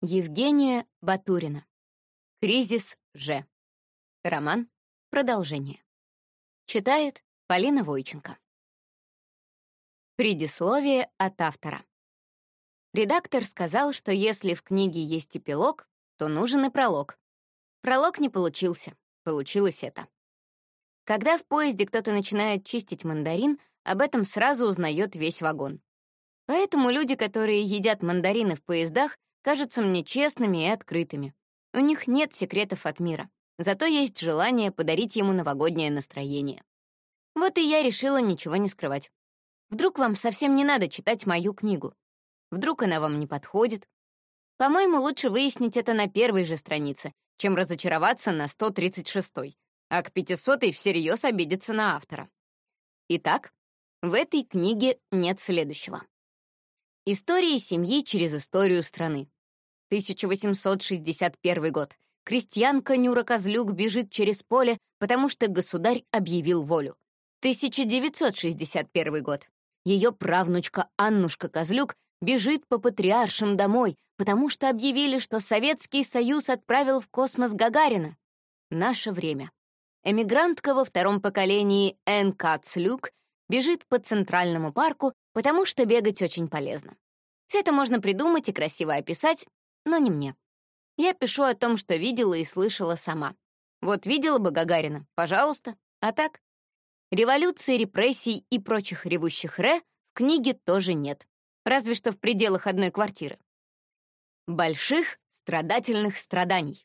Евгения Батурина. Кризис Ж. Роман. Продолжение. Читает Полина Войченко. Предисловие от автора. Редактор сказал, что если в книге есть эпилог, то нужен и пролог. Пролог не получился, получилось это. Когда в поезде кто-то начинает чистить мандарин, об этом сразу узнает весь вагон. Поэтому люди, которые едят мандарины в поездах, кажутся мне честными и открытыми. У них нет секретов от мира, зато есть желание подарить ему новогоднее настроение. Вот и я решила ничего не скрывать. Вдруг вам совсем не надо читать мою книгу. Вдруг она вам не подходит. По-моему, лучше выяснить это на первой же странице, чем разочароваться на 136-й, а к 500-й всерьез обидеться на автора. Итак, в этой книге нет следующего. Истории семьи через историю страны. 1861 год. Крестьянка Нюра Козлюк бежит через поле, потому что государь объявил волю. 1961 год. Ее правнучка Аннушка Козлюк бежит по патриаршим домой, потому что объявили, что Советский Союз отправил в космос Гагарина. Наше время. Эмигрантка во втором поколении Энн Кацлюк бежит по Центральному парку, потому что бегать очень полезно. Все это можно придумать и красиво описать, но не мне. Я пишу о том, что видела и слышала сама. Вот видела бы Гагарина, пожалуйста. А так? Революции, репрессий и прочих ревущих ре в книге тоже нет. Разве что в пределах одной квартиры. Больших страдательных страданий.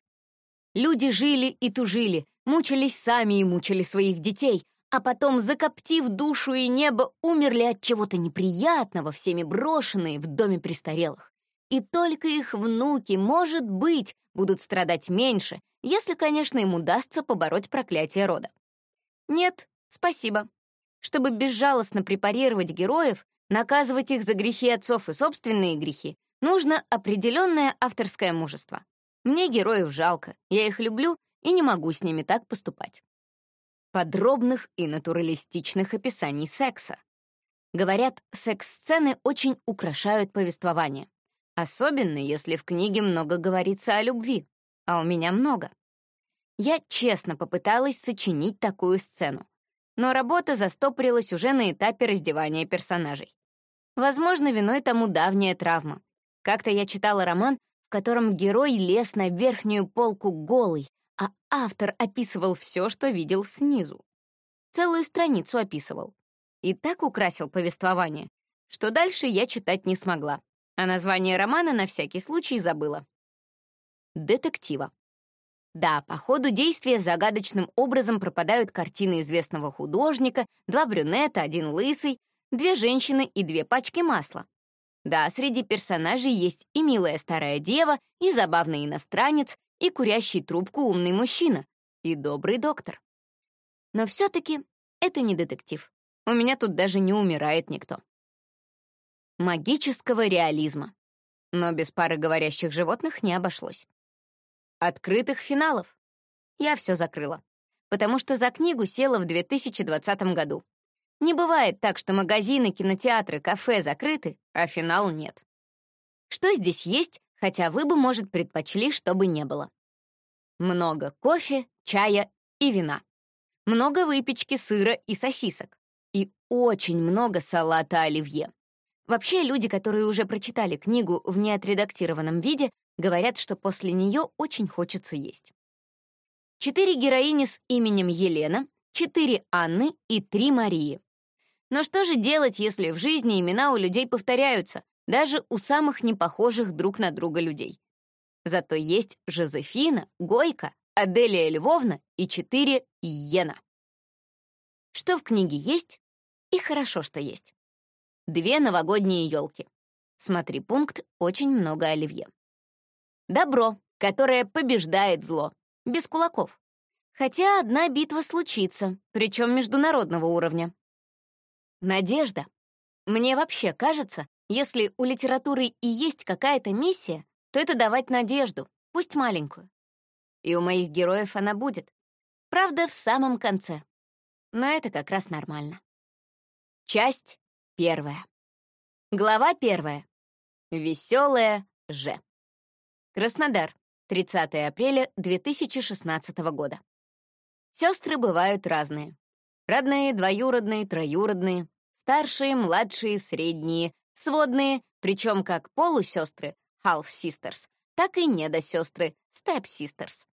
Люди жили и тужили, мучились сами и мучили своих детей, а потом, закоптив душу и небо, умерли от чего-то неприятного, всеми брошенные в доме престарелых. И только их внуки, может быть, будут страдать меньше, если, конечно, им удастся побороть проклятие рода. Нет, спасибо. Чтобы безжалостно препарировать героев, наказывать их за грехи отцов и собственные грехи, нужно определенное авторское мужество. Мне героев жалко, я их люблю и не могу с ними так поступать подробных и натуралистичных описаний секса. Говорят, секс-сцены очень украшают повествование. Особенно, если в книге много говорится о любви, а у меня много. Я честно попыталась сочинить такую сцену, но работа застопорилась уже на этапе раздевания персонажей. Возможно, виной тому давняя травма. Как-то я читала роман, в котором герой лез на верхнюю полку голый, а автор описывал все, что видел снизу. Целую страницу описывал. И так украсил повествование, что дальше я читать не смогла, а название романа на всякий случай забыла. Детектива. Да, по ходу действия загадочным образом пропадают картины известного художника, два брюнета, один лысый, две женщины и две пачки масла. Да, среди персонажей есть и милая старая дева, и забавный иностранец, и курящий трубку умный мужчина, и добрый доктор. Но все-таки это не детектив. У меня тут даже не умирает никто. Магического реализма. Но без пары говорящих животных не обошлось. Открытых финалов. Я все закрыла. Потому что за книгу села в 2020 году. Не бывает так, что магазины, кинотеатры, кафе закрыты, а финал нет. Что здесь есть, хотя вы бы, может, предпочли, чтобы не было. Много кофе, чая и вина. Много выпечки, сыра и сосисок. И очень много салата оливье. Вообще, люди, которые уже прочитали книгу в неотредактированном виде, говорят, что после нее очень хочется есть. Четыре героини с именем Елена, четыре Анны и три Марии. Но что же делать, если в жизни имена у людей повторяются, даже у самых непохожих друг на друга людей. Зато есть Жозефина, Гойка, Аделия Львовна и четыре Иена. Что в книге есть? И хорошо, что есть. Две новогодние елки. Смотри пункт «Очень много оливье». Добро, которое побеждает зло. Без кулаков. Хотя одна битва случится, причем международного уровня. Надежда. Мне вообще кажется, если у литературы и есть какая-то миссия, то это давать надежду, пусть маленькую. И у моих героев она будет. Правда, в самом конце. Но это как раз нормально. Часть первая. Глава первая. Веселая Ж. Краснодар, 30 апреля 2016 года. Сестры бывают разные. Родные, двоюродные, троюродные, старшие, младшие, средние, сводные, причем как полусестры, half sisters, так и недосестры, step sisters.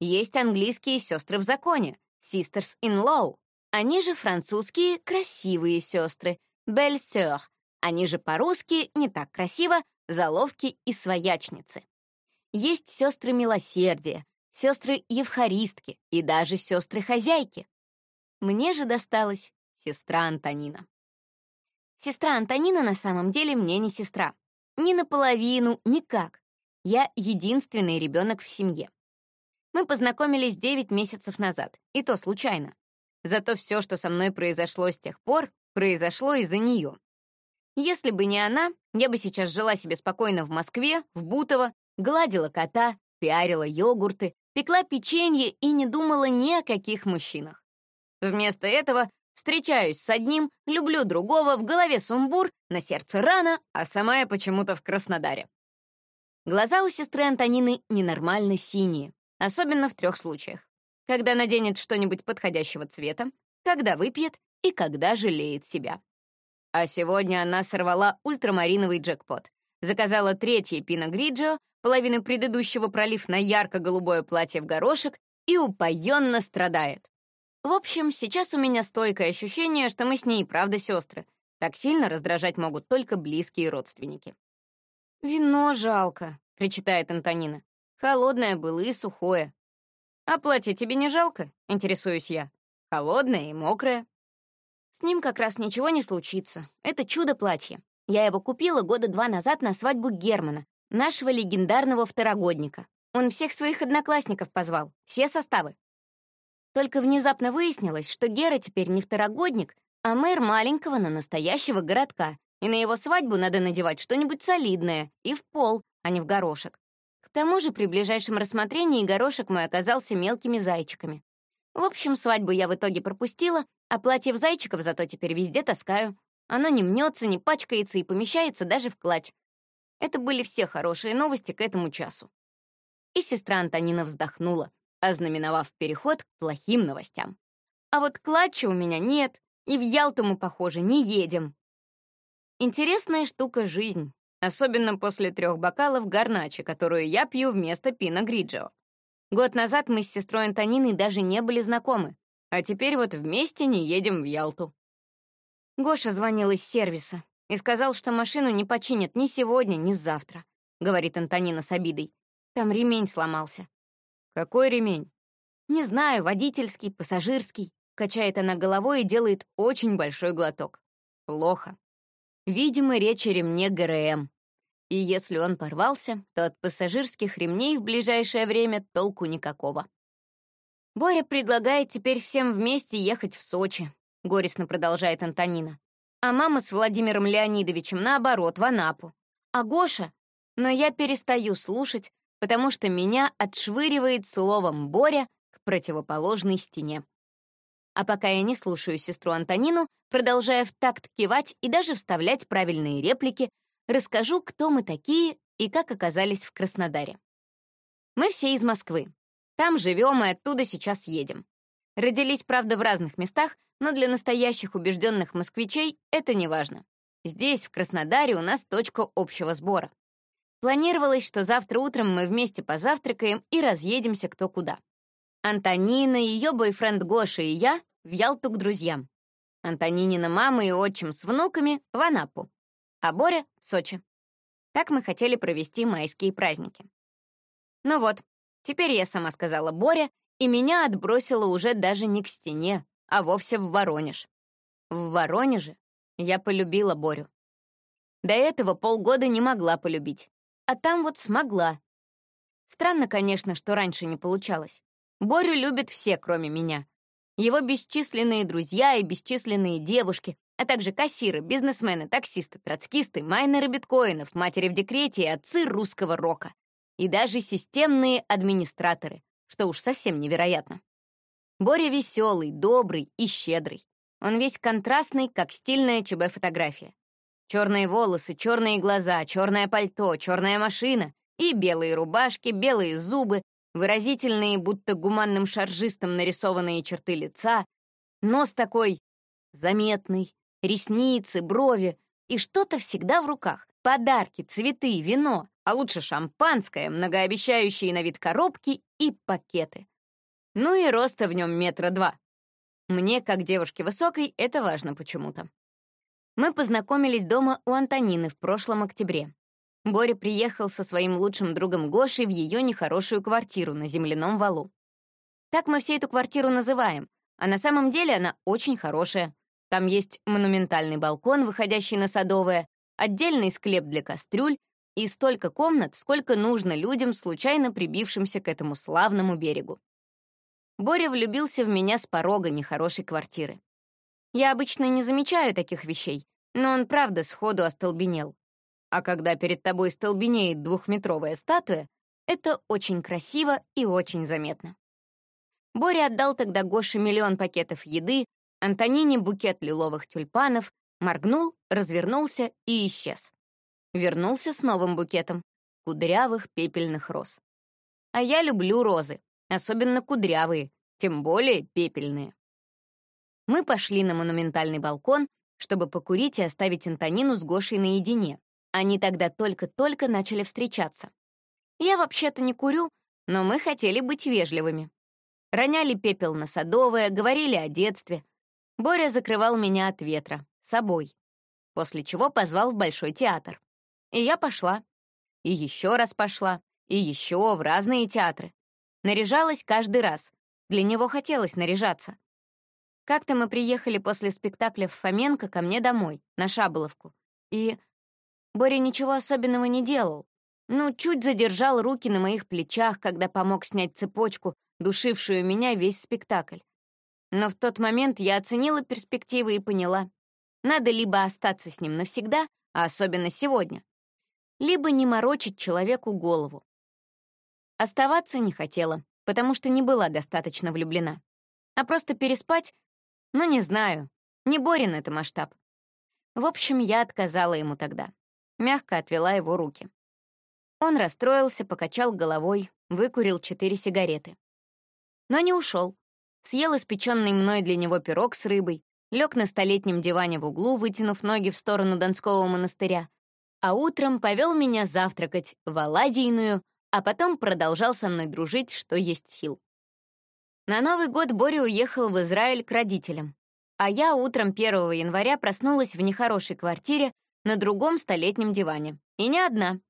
Есть английские сестры в законе, sisters in law. Они же французские красивые сестры, sœur. Они же по-русски не так красиво, заловки и своячницы. Есть сестры милосердия, сестры евхаристки и даже сестры-хозяйки. Мне же досталась сестра Антонина. Сестра Антонина на самом деле мне не сестра. Ни наполовину, никак. Я единственный ребенок в семье. Мы познакомились 9 месяцев назад, и то случайно. Зато все, что со мной произошло с тех пор, произошло из-за нее. Если бы не она, я бы сейчас жила себе спокойно в Москве, в Бутово, гладила кота, пиарила йогурты, пекла печенье и не думала ни о каких мужчинах. Вместо этого встречаюсь с одним, люблю другого, в голове сумбур, на сердце рана, а сама я почему-то в Краснодаре. Глаза у сестры Антонины ненормально синие, особенно в трех случаях. Когда наденет что-нибудь подходящего цвета, когда выпьет и когда жалеет себя. А сегодня она сорвала ультрамариновый джекпот. Заказала третье пино гриджио, половину предыдущего пролив на ярко-голубое платье в горошек и упоенно страдает. В общем, сейчас у меня стойкое ощущение, что мы с ней правда сестры. Так сильно раздражать могут только близкие родственники. «Вино жалко», — причитает Антонина. «Холодное было и сухое». «А платье тебе не жалко?» — интересуюсь я. «Холодное и мокрое». С ним как раз ничего не случится. Это чудо-платье. Я его купила года два назад на свадьбу Германа, нашего легендарного второгодника. Он всех своих одноклассников позвал, все составы. Только внезапно выяснилось, что Гера теперь не второгодник, а мэр маленького, но настоящего городка, и на его свадьбу надо надевать что-нибудь солидное и в пол, а не в горошек. К тому же при ближайшем рассмотрении горошек мой оказался мелкими зайчиками. В общем, свадьбу я в итоге пропустила, а платье в зайчиков зато теперь везде таскаю. Оно не мнется, не пачкается и помещается даже в клатч. Это были все хорошие новости к этому часу. И сестра Антонина вздохнула, ознаменовав переход к плохим новостям. А вот клатча у меня нет, и в Ялту мы, похоже, не едем. Интересная штука жизнь, особенно после трех бокалов гарначи, которую я пью вместо пино гриджио. Год назад мы с сестрой Антониной даже не были знакомы, а теперь вот вместе не едем в Ялту. Гоша звонил из сервиса и сказал, что машину не починят ни сегодня, ни завтра, говорит Антонина с обидой. Там ремень сломался. Какой ремень? Не знаю, водительский, пассажирский. Качает она головой и делает очень большой глоток. Плохо. Видимо, речь о ремне ГРМ. И если он порвался, то от пассажирских ремней в ближайшее время толку никакого. Боря предлагает теперь всем вместе ехать в Сочи, горестно продолжает Антонина. А мама с Владимиром Леонидовичем наоборот, в Анапу. А Гоша? Но я перестаю слушать, потому что меня отшвыривает словом Боря к противоположной стене. А пока я не слушаю сестру Антонину, продолжая в такт кивать и даже вставлять правильные реплики, расскажу, кто мы такие и как оказались в Краснодаре. Мы все из Москвы. Там живем и оттуда сейчас едем. Родились, правда, в разных местах, но для настоящих убежденных москвичей это не важно. Здесь, в Краснодаре, у нас точка общего сбора. Планировалось, что завтра утром мы вместе позавтракаем и разъедемся кто куда. Антонина, ее бойфренд Гоша и я в Ялту к друзьям. Антонинина мама и отчим с внуками в Анапу, а Боря — в Сочи. Так мы хотели провести майские праздники. Ну вот, теперь я сама сказала Боря, и меня отбросило уже даже не к стене, а вовсе в Воронеж. В Воронеже я полюбила Борю. До этого полгода не могла полюбить, а там вот смогла. Странно, конечно, что раньше не получалось. Борю любят все, кроме меня. Его бесчисленные друзья и бесчисленные девушки, а также кассиры, бизнесмены, таксисты, троцкисты, майнеры биткоинов, матери в декрете и отцы русского рока. И даже системные администраторы, что уж совсем невероятно. Боря веселый, добрый и щедрый. Он весь контрастный, как стильная ЧБ-фотография. Черные волосы, черные глаза, черное пальто, черная машина И белые рубашки, белые зубы, выразительные, будто гуманным шаржистом нарисованные черты лица, нос такой заметный, ресницы, брови и что-то всегда в руках. Подарки, цветы, вино, а лучше шампанское, многообещающие на вид коробки и пакеты. Ну и роста в нем метра два. Мне, как девушке высокой, это важно почему-то. Мы познакомились дома у Антонины в прошлом октябре. Боря приехал со своим лучшим другом Гошей в ее нехорошую квартиру на земляном валу. Так мы все эту квартиру называем, а на самом деле она очень хорошая. Там есть монументальный балкон, выходящий на Садовое, отдельный склеп для кастрюль и столько комнат, сколько нужно людям, случайно прибившимся к этому славному берегу. Боря влюбился в меня с порога нехорошей квартиры. Я обычно не замечаю таких вещей, но он правда сходу остолбенел. А когда перед тобой столбенеет двухметровая статуя, это очень красиво и очень заметно. Боря отдал тогда Гоше миллион пакетов еды, Антонине букет лиловых тюльпанов, моргнул, развернулся и исчез. Вернулся с новым букетом кудрявых пепельных роз. А я люблю розы, особенно кудрявые, тем более пепельные. Мы пошли на монументальный балкон, чтобы покурить и оставить Антонину с Гошей наедине. Они тогда только-только начали встречаться. Я вообще-то не курю, но мы хотели быть вежливыми. Роняли пепел на садовое, говорили о детстве, Боря закрывал меня от ветра, собой, после чего позвал в Большой театр. И я пошла. И еще раз пошла. И еще в разные театры. Наряжалась каждый раз. Для него хотелось наряжаться. Как-то мы приехали после спектакля в Фоменко ко мне домой, на Шаболовку. И Боря ничего особенного не делал. Ну, чуть задержал руки на моих плечах, когда помог снять цепочку, душившую меня весь спектакль. Но в тот момент я оценила перспективы и поняла, надо либо остаться с ним навсегда, а особенно сегодня, либо не морочить человеку голову. Оставаться не хотела, потому что не была достаточно влюблена. А просто переспать? Ну, не знаю. Не Борин это масштаб. В общем, я отказала ему тогда. Мягко отвела его руки. Он расстроился, покачал головой, выкурил четыре сигареты. Но не ушел съел испеченный мной для него пирог с рыбой, лег на столетнем диване в углу, вытянув ноги в сторону Донского монастыря, а утром повел меня завтракать в Аладийную, а потом продолжал со мной дружить, что есть сил. На Новый год Боря уехал в Израиль к родителям, а я утром 1 января проснулась в нехорошей квартире на другом столетнем диване. И не одна.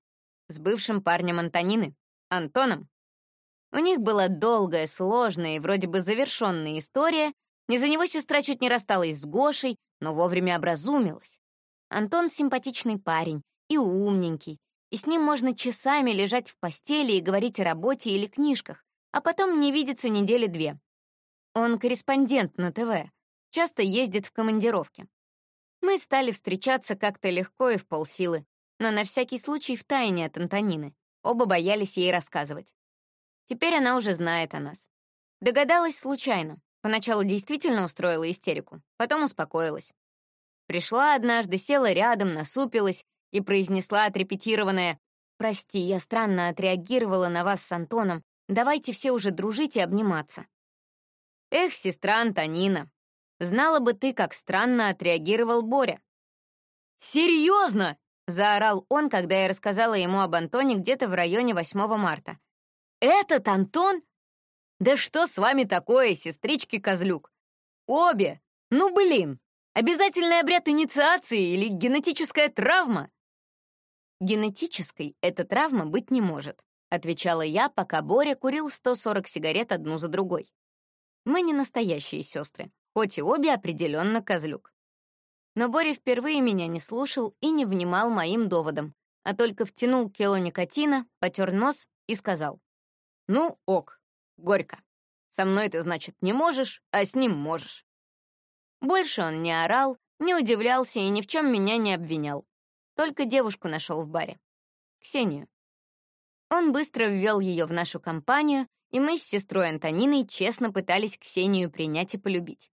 С бывшим парнем Антонины, Антоном. У них была долгая, сложная и вроде бы завершенная история. Из-за него сестра чуть не рассталась с Гошей, но вовремя образумилась. Антон симпатичный парень и умненький, и с ним можно часами лежать в постели и говорить о работе или книжках, а потом не видеться недели две. Он корреспондент на ТВ, часто ездит в командировки. Мы стали встречаться как-то легко и в полсилы, но на всякий случай в тайне от Антонины. Оба боялись ей рассказывать. Теперь она уже знает о нас. Догадалась случайно. Поначалу действительно устроила истерику, потом успокоилась. Пришла однажды, села рядом, насупилась и произнесла отрепетированное «Прости, я странно отреагировала на вас с Антоном. Давайте все уже дружить и обниматься». Эх, сестра Антонина, знала бы ты, как странно отреагировал Боря. «Серьезно!» — заорал он, когда я рассказала ему об Антоне где-то в районе 8 марта. «Этот Антон? Да что с вами такое, сестрички Козлюк? Обе! Ну, блин! Обязательный обряд инициации или генетическая травма?» «Генетической эта травма быть не может», — отвечала я, пока Боря курил 140 сигарет одну за другой. «Мы не настоящие сестры, хоть и обе определенно Козлюк». Но Боря впервые меня не слушал и не внимал моим доводам, а только втянул кило никотина, потер нос и сказал. Ну, ок, горько. Со мной ты, значит, не можешь, а с ним можешь. Больше он не орал, не удивлялся и ни в чем меня не обвинял. Только девушку нашел в баре. Ксению. Он быстро ввел ее в нашу компанию, и мы с сестрой Антониной честно пытались Ксению принять и полюбить.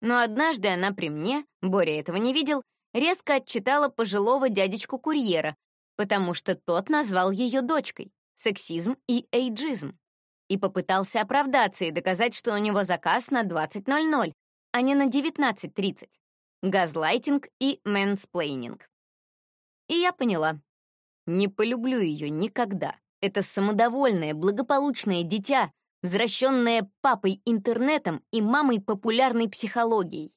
Но однажды она при мне, Боря этого не видел, резко отчитала пожилого дядечку-курьера, потому что тот назвал ее дочкой, сексизм и эйджизм, и попытался оправдаться и доказать, что у него заказ на 20.00, а не на 19.30. Газлайтинг и мэнсплейнинг. И я поняла. Не полюблю ее никогда. Это самодовольное, благополучное дитя, взращенное папой интернетом и мамой популярной психологией.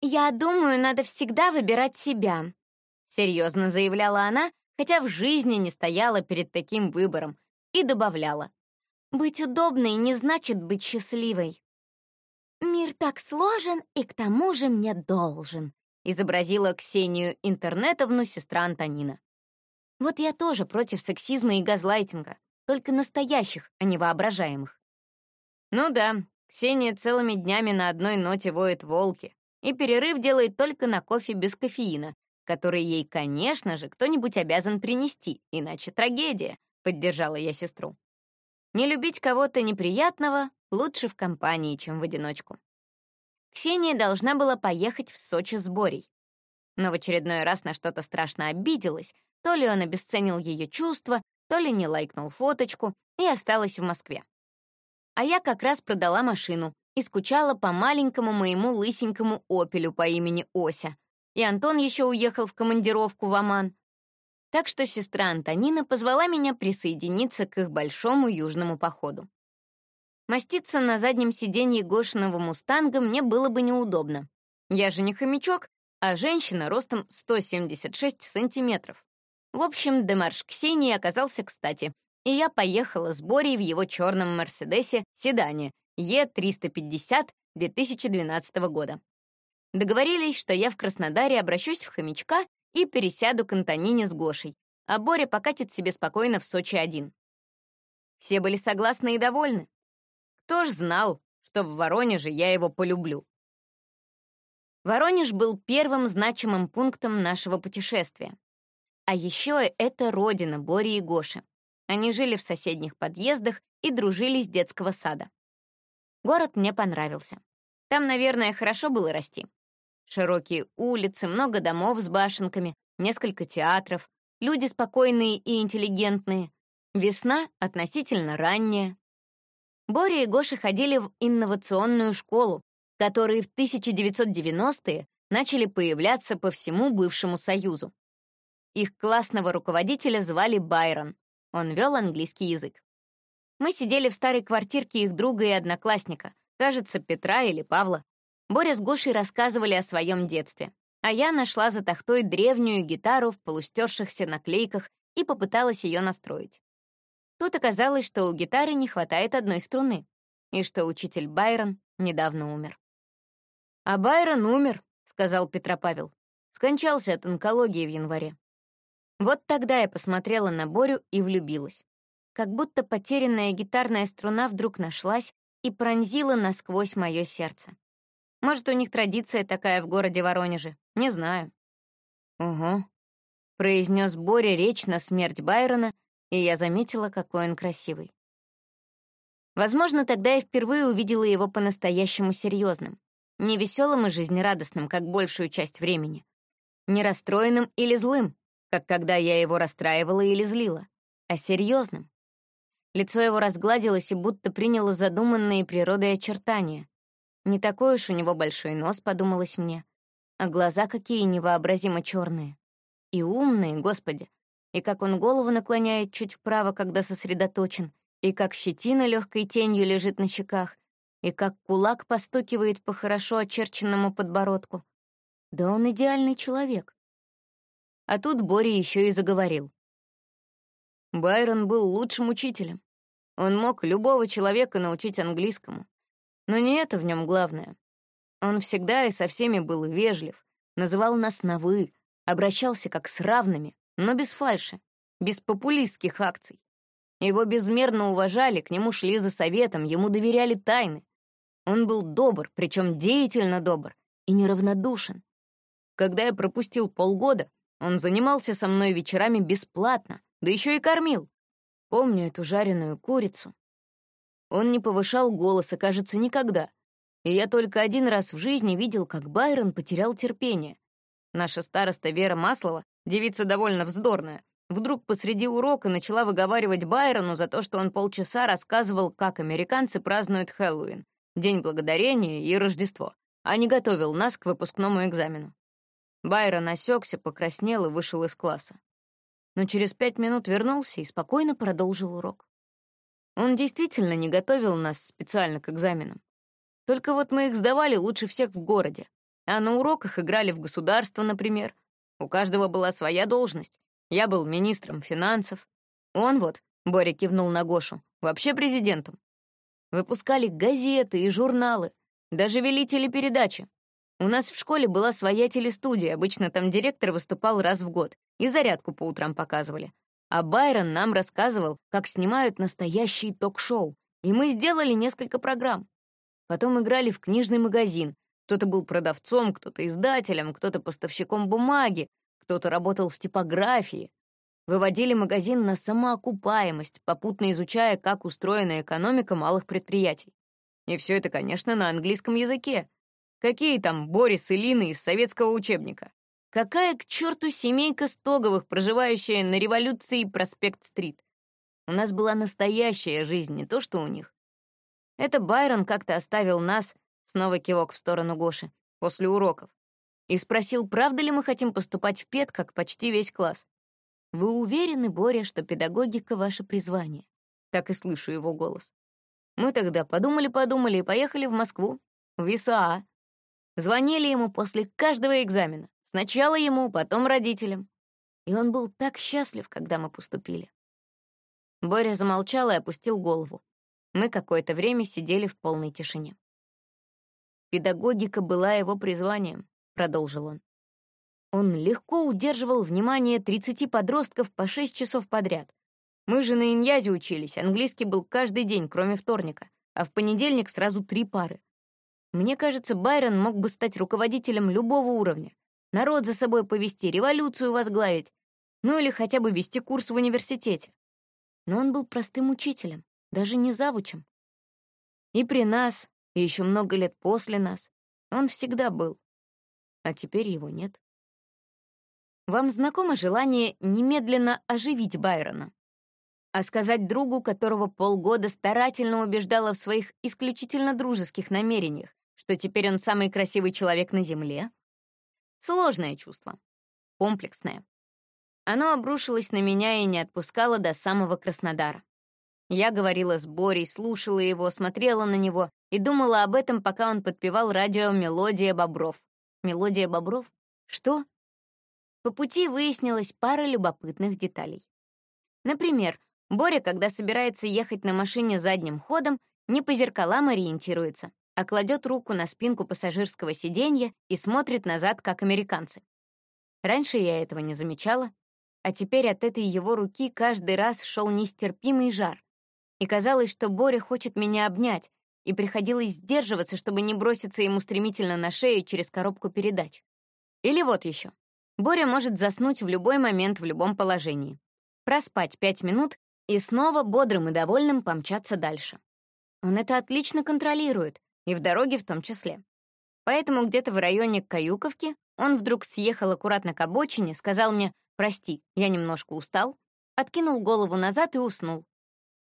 «Я думаю, надо всегда выбирать себя», — серьезно заявляла она, хотя в жизни не стояла перед таким выбором, и добавляла. «Быть удобной не значит быть счастливой». «Мир так сложен и к тому же мне должен», изобразила Ксению Интернетовну сестра Антонина. Вот я тоже против сексизма и газлайтинга, только настоящих, а не воображаемых. Ну да, Ксения целыми днями на одной ноте воет волки, и перерыв делает только на кофе без кофеина, который ей, конечно же, кто-нибудь обязан принести, иначе трагедия, поддержала я сестру. Не любить кого-то неприятного лучше в компании, чем в одиночку. Ксения должна была поехать в Сочи с Борей. Но в очередной раз на что-то страшно обиделась, то ли он обесценил ее чувства, то ли не лайкнул фоточку и осталась в Москве. А я как раз продала машину и скучала по маленькому моему лысенькому «Опелю» по имени Ося. И Антон еще уехал в командировку в Оман. Так что сестра Антонина позвала меня присоединиться к их большому южному походу. Маститься на заднем сиденье Гошиного «Мустанга» мне было бы неудобно. Я же не хомячок, а женщина ростом 176 сантиметров. В общем, демарш Ксении оказался кстати, и я поехала с Борей в его черном «Мерседесе» седане Е350 2012 года. Договорились, что я в Краснодаре обращусь в хомячка и пересяду к Антонине с Гошей, а Боря покатит себе спокойно в Сочи один. Все были согласны и довольны. Кто ж знал, что в Воронеже я его полюблю? Воронеж был первым значимым пунктом нашего путешествия. А еще это родина Бори и Гоши. Они жили в соседних подъездах и дружили с детского сада. Город мне понравился. Там, наверное, хорошо было расти. Широкие улицы, много домов с башенками, несколько театров, люди спокойные и интеллигентные. Весна относительно ранняя, Боря и Гоша ходили в инновационную школу, которые в 1990-е начали появляться по всему бывшему Союзу. Их классного руководителя звали Байрон. Он вел английский язык. Мы сидели в старой квартирке их друга и одноклассника, кажется, Петра или Павла. Боря с Гошей рассказывали о своем детстве, а я нашла за тахтой древнюю гитару в полустершихся наклейках и попыталась ее настроить. Тут оказалось, что у гитары не хватает одной струны, и что учитель Байрон недавно умер. «А Байрон умер», — сказал Петропавел. Скончался от онкологии в январе. Вот тогда я посмотрела на Борю и влюбилась. Как будто потерянная гитарная струна вдруг нашлась и пронзила насквозь мое сердце. Может, у них традиция такая в городе Воронеже, не знаю. «Угу», — произнес Боря речь на смерть Байрона и я заметила, какой он красивый. Возможно, тогда я впервые увидела его по-настоящему серьезным, не веселым и жизнерадостным, как большую часть времени, не расстроенным или злым, как когда я его расстраивала или злила, а серьезным. Лицо его разгладилось и будто приняло задуманные природой очертания. Не такой уж у него большой нос, подумалось мне, а глаза какие невообразимо черные. И умные, господи, и как он голову наклоняет чуть вправо, когда сосредоточен, и как щетина легкой тенью лежит на щеках, и как кулак постукивает по хорошо очерченному подбородку. Да он идеальный человек. А тут Боря еще и заговорил. Байрон был лучшим учителем. Он мог любого человека научить английскому. Но не это в нем главное. Он всегда и со всеми был вежлив, называл нас на «вы», обращался как с равными, но без фальши, без популистских акций. Его безмерно уважали, к нему шли за советом, ему доверяли тайны. Он был добр, причем деятельно добр, и неравнодушен. Когда я пропустил полгода, он занимался со мной вечерами бесплатно, да еще и кормил. Помню эту жареную курицу. Он не повышал голоса, кажется, никогда. И я только один раз в жизни видел, как Байрон потерял терпение. Наша староста Вера Маслова Девица довольно вздорная. вдруг посреди урока начала выговаривать Байрону за то, что он полчаса рассказывал, как американцы празднуют Хэллоуин, День Благодарения и Рождество, а не готовил нас к выпускному экзамену. Байрон осекся, покраснел и вышел из класса. Но через пять минут вернулся и спокойно продолжил урок. Он действительно не готовил нас специально к экзаменам. Только вот мы их сдавали лучше всех в городе, а на уроках играли в государство, например. У каждого была своя должность. Я был министром финансов. Он вот, Боря кивнул на Гошу, вообще президентом. Выпускали газеты и журналы, даже вели телепередачи. У нас в школе была своя телестудия, обычно там директор выступал раз в год, и зарядку по утрам показывали. А Байрон нам рассказывал, как снимают настоящий ток-шоу, и мы сделали несколько программ. Потом играли в книжный магазин. Кто-то был продавцом, кто-то издателем, кто-то поставщиком бумаги, кто-то работал в типографии. Выводили магазин на самоокупаемость, попутно изучая, как устроена экономика малых предприятий. И все это, конечно, на английском языке. Какие там Борис и Лина из советского учебника? Какая к черту семейка Стоговых, проживающая на революции Проспект-стрит? У нас была настоящая жизнь, не то что у них. Это Байрон как-то оставил нас, снова кивок в сторону Гоши, после уроков, и спросил, правда ли мы хотим поступать в ПЕД, как почти весь класс. «Вы уверены, Боря, что педагогика — ваше призвание?» Так и слышу его голос. Мы тогда подумали-подумали и поехали в Москву, в ИСА. Звонили ему после каждого экзамена. Сначала ему, потом родителям. И он был так счастлив, когда мы поступили. Боря замолчал и опустил голову. Мы какое-то время сидели в полной тишине. «Педагогика была его призванием», — продолжил он. Он легко удерживал внимание 30 подростков по 6 часов подряд. Мы же на иньязе учились, английский был каждый день, кроме вторника, а в понедельник сразу три пары. Мне кажется, Байрон мог бы стать руководителем любого уровня, народ за собой повести, революцию возглавить, ну или хотя бы вести курс в университете. Но он был простым учителем, даже не завучем. И при нас, и еще много лет после нас, он всегда был. А теперь его нет. Вам знакомо желание немедленно оживить Байрона? А сказать другу, которого полгода старательно убеждала в своих исключительно дружеских намерениях, что теперь он самый красивый человек на Земле, Сложное чувство. Комплексное. Оно обрушилось на меня и не отпускало до самого Краснодара. Я говорила с Борей, слушала его, смотрела на него и думала об этом, пока он подпевал радио «Мелодия бобров». «Мелодия бобров»? Что? По пути выяснилась пара любопытных деталей. Например, Боря, когда собирается ехать на машине задним ходом, не по зеркалам ориентируется, а кладет руку на спинку пассажирского сиденья и смотрит назад, как американцы. Раньше я этого не замечала, а теперь от этой его руки каждый раз шел нестерпимый жар. И казалось, что Боря хочет меня обнять, и приходилось сдерживаться, чтобы не броситься ему стремительно на шею через коробку передач. Или вот еще. Боря может заснуть в любой момент в любом положении. Проспать пять минут и снова бодрым и довольным помчаться дальше. Он это отлично контролирует, и в дороге в том числе. Поэтому где-то в районе Каюковки он вдруг съехал аккуратно к обочине, сказал мне «Прости, я немножко устал», откинул голову назад и уснул.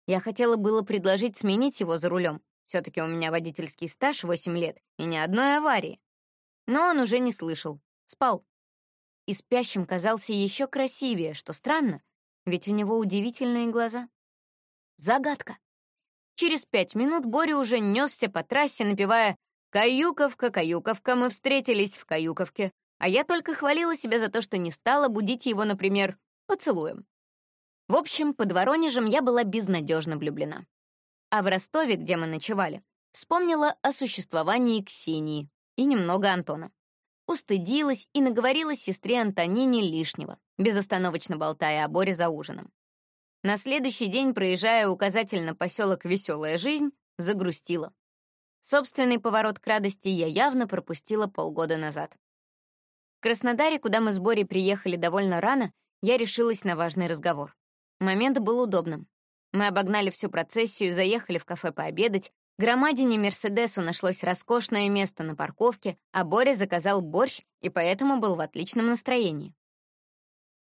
Я хотела было предложить сменить его за рулем. все таки у меня водительский стаж 8 лет и ни одной аварии. Но он уже не слышал, спал. И спящим казался еще красивее, что странно, ведь у него удивительные глаза. Загадка. Через пять минут Боря уже несся по трассе, напевая «Каюковка, Каюковка, мы встретились в Каюковке», а я только хвалила себя за то, что не стала будить его, например, поцелуем. В общем, под Воронежем я была безнадежно влюблена. А в Ростове, где мы ночевали, вспомнила о существовании Ксении и немного Антона. Устыдилась и наговорила сестре Антонине лишнего, безостановочно болтая о Боре за ужином. На следующий день, проезжая указатель на поселок «Веселая жизнь», загрустила. Собственный поворот к радости я явно пропустила полгода назад. В Краснодаре, куда мы с Борей приехали довольно рано, я решилась на важный разговор. Момент был удобным. Мы обогнали всю процессию, заехали в кафе пообедать. Громадине Мерседесу нашлось роскошное место на парковке, а Боря заказал борщ и поэтому был в отличном настроении.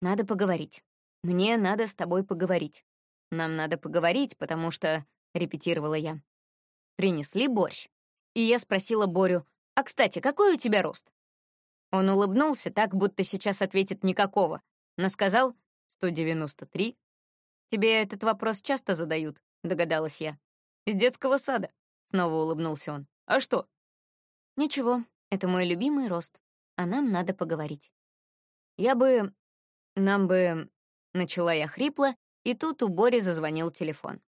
«Надо поговорить», «Мне надо с тобой поговорить. Нам надо поговорить, потому что...» — репетировала я. Принесли борщ. И я спросила Борю, «А, кстати, какой у тебя рост?» Он улыбнулся так, будто сейчас ответит «никакого», но сказал «193». «Тебе этот вопрос часто задают?» — догадалась я. «Из детского сада», — снова улыбнулся он. «А что?» «Ничего, это мой любимый рост, а нам надо поговорить». «Я бы... нам бы...» — начала я хрипло, и тут у Бори зазвонил телефон.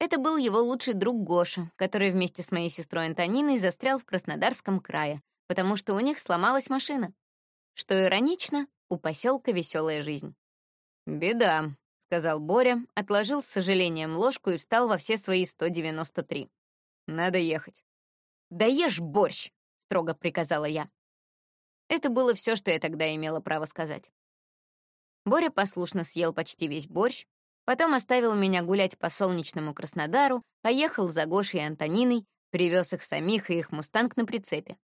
Это был его лучший друг Гоша, который вместе с моей сестрой Антониной застрял в Краснодарском крае, потому что у них сломалась машина. Что иронично, у поселка веселая жизнь. «Беда», — сказал Боря, отложил с сожалением ложку и встал во все свои 193. «Надо ехать». «Да ешь борщ!» — строго приказала я. Это было все, что я тогда имела право сказать. Боря послушно съел почти весь борщ, потом оставил меня гулять по солнечному Краснодару, поехал за Гошей и Антониной, привез их самих и их мустанг на прицепе.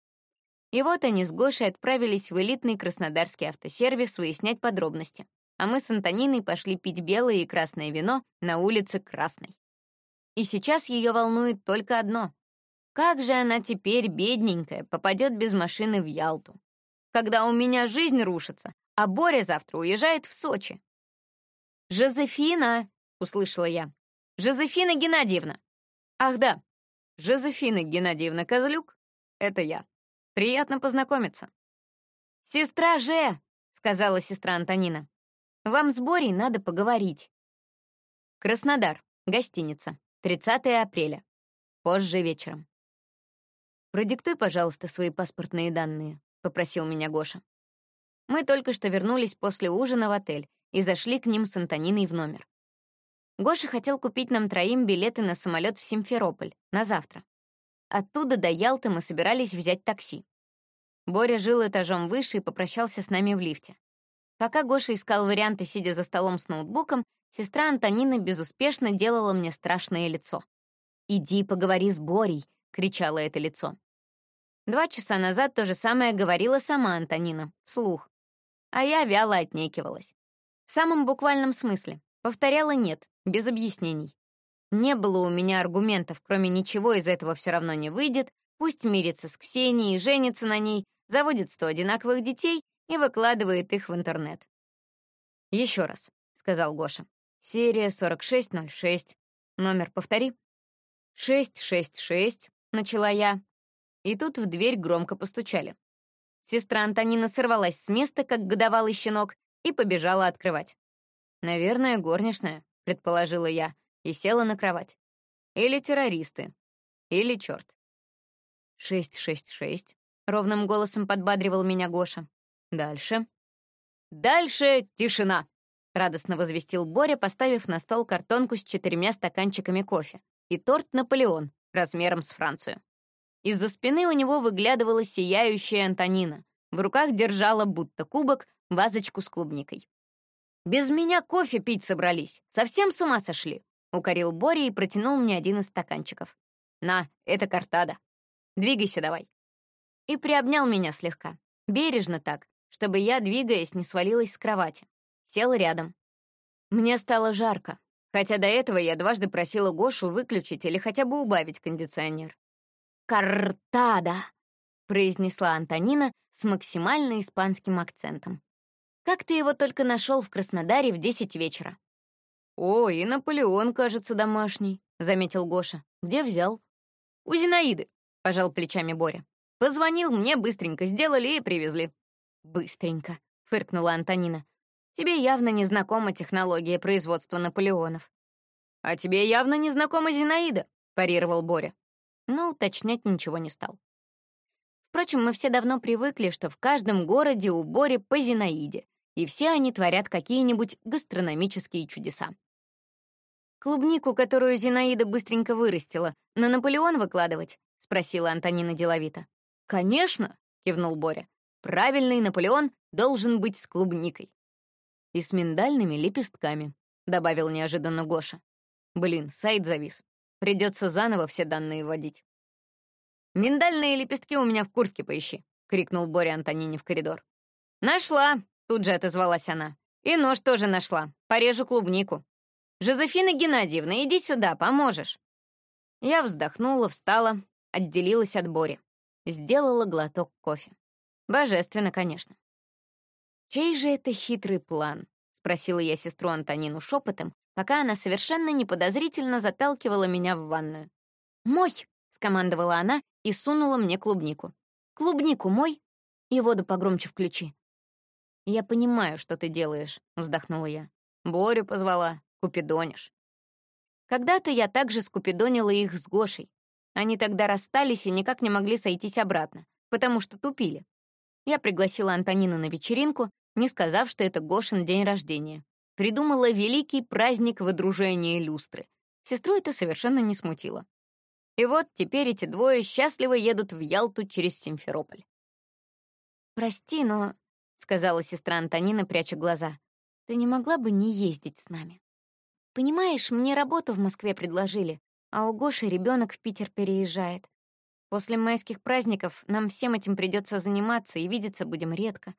И вот они с Гошей отправились в элитный краснодарский автосервис выяснять подробности, а мы с Антониной пошли пить белое и красное вино на улице Красной. И сейчас ее волнует только одно. Как же она теперь, бедненькая, попадет без машины в Ялту? Когда у меня жизнь рушится, а Боря завтра уезжает в Сочи. «Жозефина!» — услышала я. «Жозефина Геннадьевна!» «Ах да, Жозефина Геннадьевна Козлюк — это я. Приятно познакомиться». «Сестра же!» — сказала сестра Антонина. «Вам с Борей надо поговорить». Краснодар, гостиница, 30 апреля. Позже вечером. «Продиктуй, пожалуйста, свои паспортные данные», — попросил меня Гоша. Мы только что вернулись после ужина в отель и зашли к ним с Антониной в номер. Гоша хотел купить нам троим билеты на самолет в Симферополь на завтра. Оттуда до Ялты мы собирались взять такси. Боря жил этажом выше и попрощался с нами в лифте. Пока Гоша искал варианты, сидя за столом с ноутбуком, сестра Антонина безуспешно делала мне страшное лицо. «Иди поговори с Борей», — кричало это лицо. Два часа назад то же самое говорила сама Антонина, вслух. А я вяло отнекивалась. В самом буквальном смысле. Повторяла «нет», без объяснений. Не было у меня аргументов, кроме ничего из этого все равно не выйдет, пусть мирится с Ксенией, женится на ней, заводит сто одинаковых детей и выкладывает их в интернет. «Еще раз», — сказал Гоша. «Серия 4606. Номер повтори». «666», — начала я. И тут в дверь громко постучали. Сестра Антонина сорвалась с места, как годовалый щенок, и побежала открывать. «Наверное, горничная», — предположила я, и села на кровать. «Или террористы. Или черт». «Шесть, шесть, шесть», — ровным голосом подбадривал меня Гоша. «Дальше». «Дальше тишина», — радостно возвестил Боря, поставив на стол картонку с четырьмя стаканчиками кофе и торт «Наполеон» размером с Францию. Из-за спины у него выглядывала сияющая Антонина. В руках держала, будто кубок, вазочку с клубникой. «Без меня кофе пить собрались. Совсем с ума сошли?» — укорил Боря и протянул мне один из стаканчиков. «На, это картада. Двигайся давай». И приобнял меня слегка, бережно так, чтобы я, двигаясь, не свалилась с кровати. Сел рядом. Мне стало жарко, хотя до этого я дважды просила Гошу выключить или хотя бы убавить кондиционер. «Картада!» — произнесла Антонина с максимально испанским акцентом. «Как ты его только нашел в Краснодаре в десять вечера?» «О, и Наполеон, кажется, домашний», — заметил Гоша. «Где взял?» «У Зинаиды», — пожал плечами Боря. «Позвонил, мне быстренько сделали и привезли». «Быстренько», — фыркнула Антонина. «Тебе явно не знакома технология производства Наполеонов». «А тебе явно не знакома Зинаида», — парировал Боря. Но уточнять ничего не стал. Впрочем, мы все давно привыкли, что в каждом городе у Бори по Зинаиде, и все они творят какие-нибудь гастрономические чудеса. «Клубнику, которую Зинаида быстренько вырастила, на Наполеон выкладывать?» — спросила Антонина деловито. «Конечно!» — кивнул Боря. «Правильный Наполеон должен быть с клубникой». «И с миндальными лепестками», — добавил неожиданно Гоша. «Блин, сайт завис. Придется заново все данные вводить». «Миндальные лепестки у меня в куртке поищи», — крикнул Боря Антонине в коридор. «Нашла!» — тут же отозвалась она. И нож тоже нашла. Порежу клубнику. Жозефина Геннадьевна, иди сюда, поможешь. Я вздохнула, встала, отделилась от Бори. Сделала глоток кофе. Божественно, конечно. «Чей же это хитрый план?» — спросила я сестру Антонину шепотом, пока она совершенно неподозрительно заталкивала меня в ванную. «Мой!» — скомандовала она и сунула мне клубнику. «Клубнику мой и воду погромче включи». «Я понимаю, что ты делаешь», — вздохнула я. «Борю позвала, купидонишь». Когда-то я также скупидонила их с Гошей. Они тогда расстались и никак не могли сойтись обратно, потому что тупили. Я пригласила Антонину на вечеринку, не сказав, что это Гошин день рождения. Придумала великий праздник выдружения люстры. Сестру это совершенно не смутило. И вот теперь эти двое счастливо едут в Ялту через Симферополь. «Прости, но...» — сказала сестра Антонина, пряча глаза. «Ты не могла бы не ездить с нами? Понимаешь, мне работу в Москве предложили, а у Гоши ребенок в Питер переезжает. После майских праздников нам всем этим придется заниматься и видеться будем редко.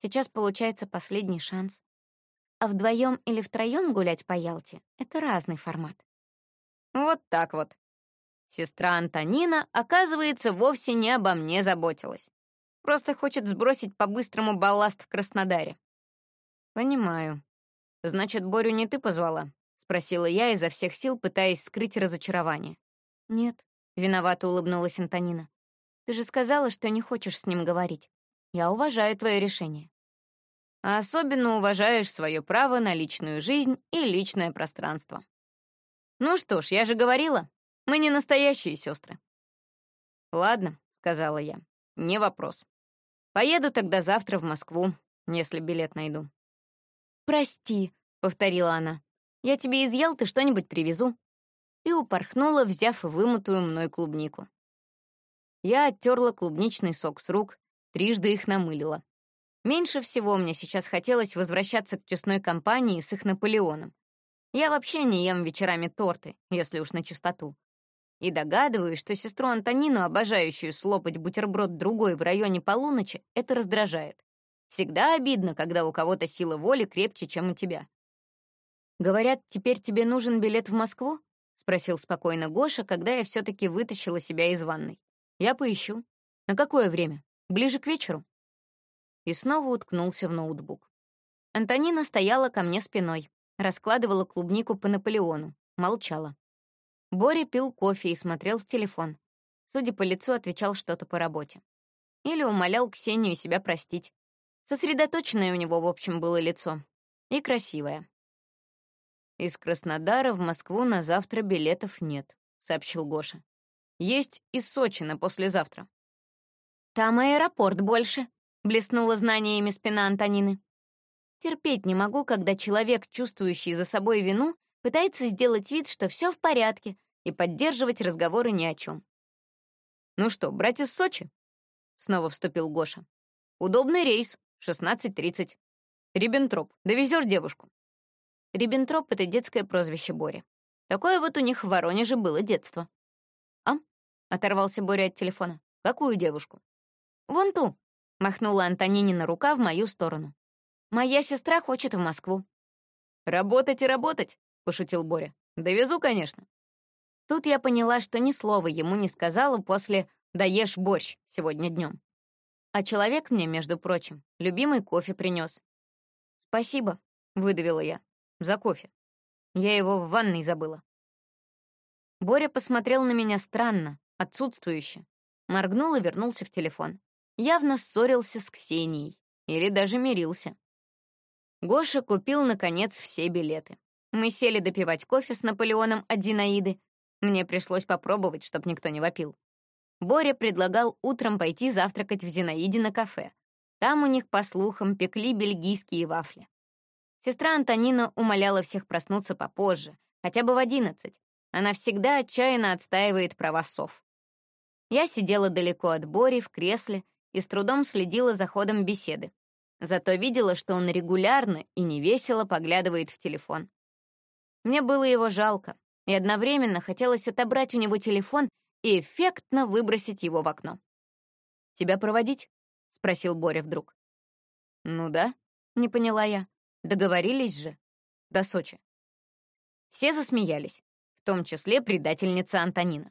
Сейчас получается последний шанс. А вдвоем или втроем гулять по Ялте — это разный формат. Вот так вот. Сестра Антонина, оказывается, вовсе не обо мне заботилась. Просто хочет сбросить по-быстрому балласт в Краснодаре. Понимаю. Значит, Борю не ты позвала? Спросила я изо всех сил, пытаясь скрыть разочарование. Нет, виновато улыбнулась Антонина. Ты же сказала, что не хочешь с ним говорить. Я уважаю твое решение. А особенно уважаешь свое право на личную жизнь и личное пространство. Ну что ж, я же говорила, мы не настоящие сестры. Ладно, сказала я, не вопрос. Поеду тогда завтра в Москву, если билет найду. Прости, повторила она. Я тебе из Ялты что-нибудь привезу». И упорхнула, взяв вымытую мной клубнику. Я оттерла клубничный сок с рук, трижды их намылила. Меньше всего мне сейчас хотелось возвращаться к честной компании с их Наполеоном. Я вообще не ем вечерами торты, если уж на чистоту. И догадываюсь, что сестру Антонину, обожающую слопать бутерброд другой в районе полуночи, это раздражает. Всегда обидно, когда у кого-то сила воли крепче, чем у тебя. «Говорят, теперь тебе нужен билет в Москву?» — спросил спокойно Гоша, когда я все таки вытащила себя из ванной. «Я поищу. На какое время? Ближе к вечеру?» И снова уткнулся в ноутбук. Антонина стояла ко мне спиной, раскладывала клубнику по Наполеону, молчала. Боря пил кофе и смотрел в телефон. Судя по лицу, отвечал что-то по работе. Или умолял Ксению себя простить. Сосредоточенное у него, в общем, было лицо. И красивое. «Из Краснодара в Москву на завтра билетов нет», — сообщил Гоша. «Есть из Сочи на послезавтра». «Там аэропорт больше», — блеснула знаниями спина Антонины. «Терпеть не могу, когда человек, чувствующий за собой вину, пытается сделать вид, что все в порядке, и поддерживать разговоры ни о чем. «Ну что, брать из Сочи?» — снова вступил Гоша. «Удобный рейс, 16.30. Риббентроп, довезешь девушку?» Риббентроп — это детское прозвище Бори. Такое вот у них в Воронеже было детство. «А?» — оторвался Боря от телефона. «Какую девушку?» «Вон ту», — махнула Антонинина рука в мою сторону. «Моя сестра хочет в Москву». «Работать и работать», — пошутил Боря. «Довезу, конечно». Тут я поняла, что ни слова ему не сказала после «доешь борщ» сегодня днем. А человек мне, между прочим, любимый кофе принес. «Спасибо», — выдавила я. За кофе. Я его в ванной забыла. Боря посмотрел на меня странно, отсутствующе. Моргнул и вернулся в телефон. Явно ссорился с Ксенией. Или даже мирился. Гоша купил, наконец, все билеты. Мы сели допивать кофе с Наполеоном от Зинаиды. Мне пришлось попробовать, чтоб никто не вопил. Боря предлагал утром пойти завтракать в Зинаиде на кафе. Там у них, по слухам, пекли бельгийские вафли. Сестра Антонина умоляла всех проснуться попозже, хотя бы в одиннадцать. Она всегда отчаянно отстаивает права сов. Я сидела далеко от Бори в кресле и с трудом следила за ходом беседы. Зато видела, что он регулярно и невесело поглядывает в телефон. Мне было его жалко, и одновременно хотелось отобрать у него телефон и эффектно выбросить его в окно. «Тебя проводить?» — спросил Боря вдруг. «Ну да», — не поняла я. Договорились же. До Сочи. Все засмеялись, в том числе предательница Антонина.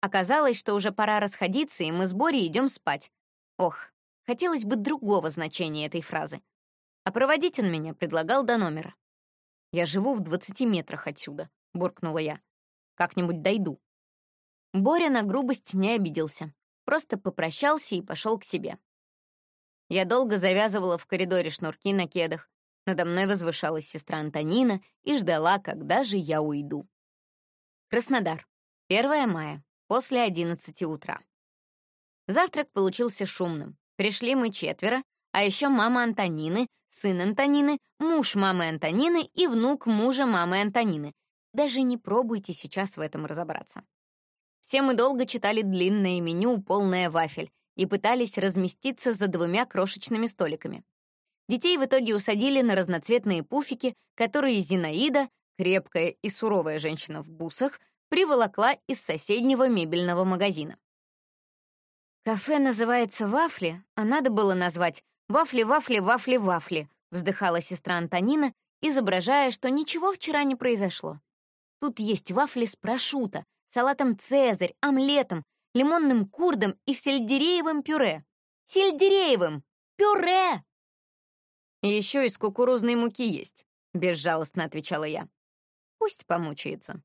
Оказалось, что уже пора расходиться, и мы с Борей идем спать. Ох, хотелось бы другого значения этой фразы. А проводить он меня предлагал до номера. «Я живу в 20 метрах отсюда», — буркнула я. «Как-нибудь дойду». Боря на грубость не обиделся, просто попрощался и пошел к себе. Я долго завязывала в коридоре шнурки на кедах, надо мной возвышалась сестра Антонина и ждала, когда же я уйду. Краснодар. 1 мая после 11 утра. Завтрак получился шумным. Пришли мы четверо, а еще мама Антонины, сын Антонины, муж мамы Антонины и внук мужа мамы Антонины. Даже не пробуйте сейчас в этом разобраться. Все мы долго читали длинное меню, полное вафель, и пытались разместиться за двумя крошечными столиками. Детей в итоге усадили на разноцветные пуфики, которые Зинаида, крепкая и суровая женщина в бусах, приволокла из соседнего мебельного магазина. «Кафе называется «Вафли», а надо было назвать «Вафли, вафли, вафли, вафли», вздыхала сестра Антонина, изображая, что ничего вчера не произошло. Тут есть вафли с прошуто, салатом «Цезарь», омлетом, лимонным курдом и сельдереевым пюре. Сельдереевым! Пюре! Еще из кукурузной муки есть, безжалостно отвечала я. Пусть помучается.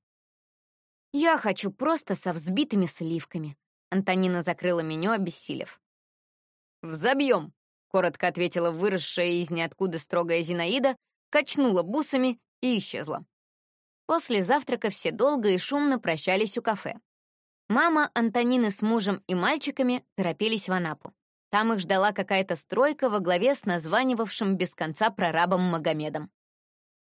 «Я хочу просто со взбитыми сливками», — Антонина закрыла меню, обессилев. «Взобьем», — коротко ответила выросшая из ниоткуда строгая Зинаида, качнула бусами и исчезла. После завтрака все долго и шумно прощались у кафе. Мама Антонины с мужем и мальчиками торопились в Анапу. Там их ждала какая-то стройка во главе с названивавшим без конца прорабом Магомедом.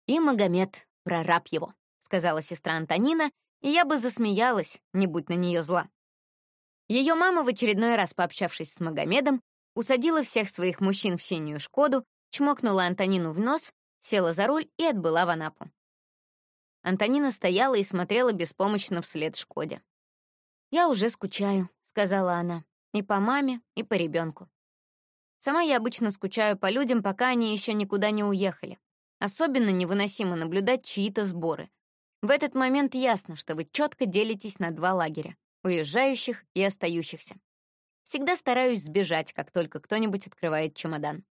«И Магомед, прораб его», — сказала сестра Антонина и я бы засмеялась, не будь на нее зла. Ее мама, в очередной раз пообщавшись с Магомедом, усадила всех своих мужчин в синюю «Шкоду», чмокнула Антонину в нос, села за руль и отбыла в Анапу. Антонина стояла и смотрела беспомощно вслед «Шкоде». «Я уже скучаю», — сказала она, — «и по маме, и по ребенку. Сама я обычно скучаю по людям, пока они еще никуда не уехали. Особенно невыносимо наблюдать чьи-то сборы. В этот момент ясно, что вы четко делитесь на два лагеря — уезжающих и остающихся. Всегда стараюсь сбежать, как только кто-нибудь открывает чемодан.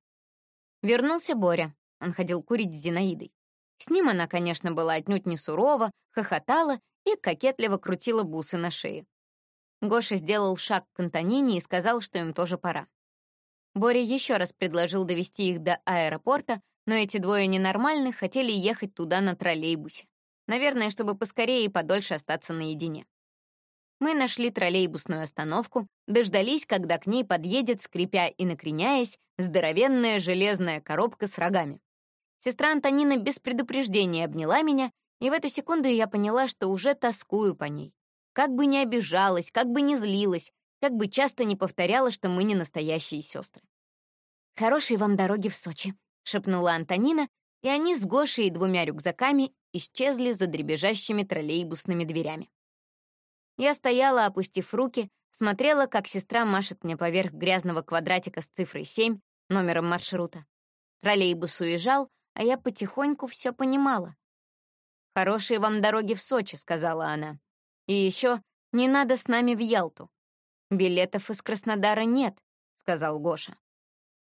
Вернулся Боря. Он ходил курить с Зинаидой. С ним она, конечно, была отнюдь не сурова, хохотала и кокетливо крутила бусы на шее. Гоша сделал шаг к Антонине и сказал, что им тоже пора. Боря еще раз предложил довести их до аэропорта, но эти двое ненормальных хотели ехать туда на троллейбусе. Наверное, чтобы поскорее и подольше остаться наедине. Мы нашли троллейбусную остановку, дождались, когда к ней подъедет, скрипя и накреняясь, здоровенная железная коробка с рогами. Сестра Антонина без предупреждения обняла меня, и в эту секунду я поняла, что уже тоскую по ней. Как бы ни обижалась, как бы ни злилась, как бы часто не повторяла, что мы не настоящие сестры. «Хорошей вам дороги в Сочи», — шепнула Антонина, и они с Гошей и двумя рюкзаками исчезли за дребезжащими троллейбусными дверями. Я стояла, опустив руки, смотрела, как сестра машет мне поверх грязного квадратика с цифрой 7, номером маршрута. Троллейбус уезжал, а я потихоньку все понимала. «Хорошие вам дороги в Сочи», — сказала она. «И еще не надо с нами в Ялту. Билетов из Краснодара нет», — сказал Гоша.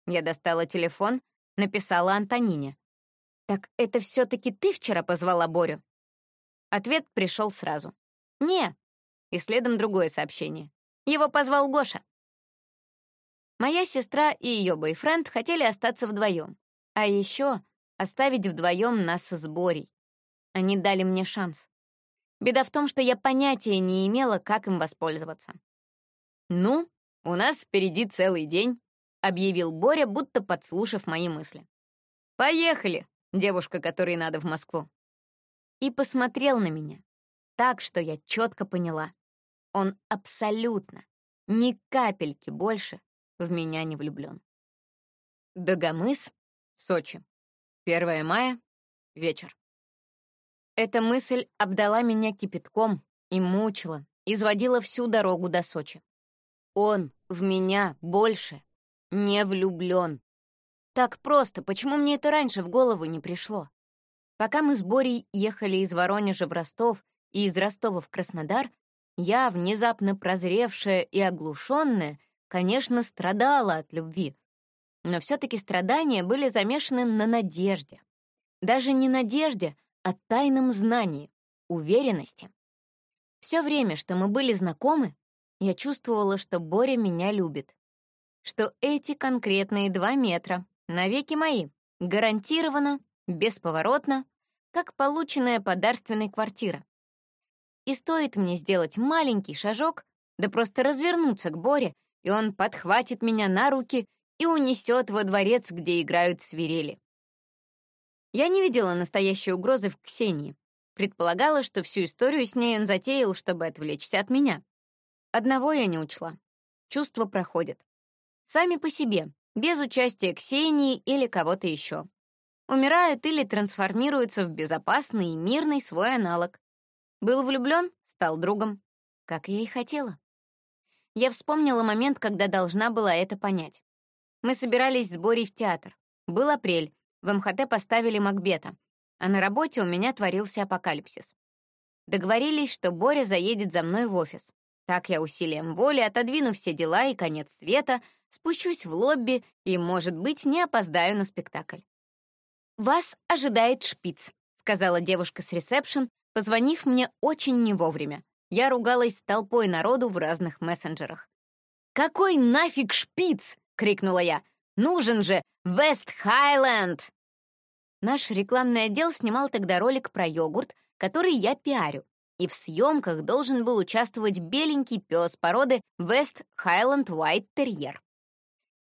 Я достала телефон, написала Антонине. «Так это все-таки ты вчера позвала Борю?» Ответ пришел сразу. «Не». И следом другое сообщение. Его позвал Гоша. Моя сестра и ее бойфренд хотели остаться вдвоем, а еще оставить вдвоем нас с Борей. Они дали мне шанс. Беда в том, что я понятия не имела, как им воспользоваться. «Ну, у нас впереди целый день», — объявил Боря, будто подслушав мои мысли. «Поехали!» девушка, которой надо в Москву. И посмотрел на меня так, что я четко поняла. Он абсолютно, ни капельки больше в меня не влюблен. Дагомыс, Сочи. 1 мая, вечер. Эта мысль обдала меня кипятком и мучила, изводила всю дорогу до Сочи. Он в меня больше не влюблен. Так просто, почему мне это раньше в голову не пришло? Пока мы с Борей ехали из Воронежа в Ростов и из Ростова в Краснодар, я, внезапно прозревшая и оглушенная, конечно, страдала от любви. Но все таки страдания были замешаны на надежде. Даже не надежде, а тайном знании, уверенности. Все время, что мы были знакомы, я чувствовала, что Боря меня любит. Что эти конкретные два метра навеки мои, гарантированно, бесповоротно, как полученная подарственная квартира. И стоит мне сделать маленький шажок, да просто развернуться к Боре, и он подхватит меня на руки и унесет во дворец, где играют свирели. Я не видела настоящей угрозы в Ксении. Предполагала, что всю историю с ней он затеял, чтобы отвлечься от меня. Одного я не учла. Чувства проходят. Сами по себе, без участия Ксении или кого-то еще. Умирают или трансформируются в безопасный и мирный свой аналог. Был влюблен, стал другом. Как я и хотела. Я вспомнила момент, когда должна была это понять. Мы собирались с Борей в театр. Был апрель, в МХТ поставили Макбета, а на работе у меня творился апокалипсис. Договорились, что Боря заедет за мной в офис. Так я усилием воли отодвину все дела и конец света, спущусь в лобби и, может быть, не опоздаю на спектакль. «Вас ожидает шпиц», — сказала девушка с ресепшн, позвонив мне очень не вовремя. Я ругалась с толпой народу в разных мессенджерах. «Какой нафиг шпиц?» — крикнула я. «Нужен же Вест Хайленд!» Наш рекламный отдел снимал тогда ролик про йогурт, который я пиарю, и в съемках должен был участвовать беленький пес породы West Highland White Terrier.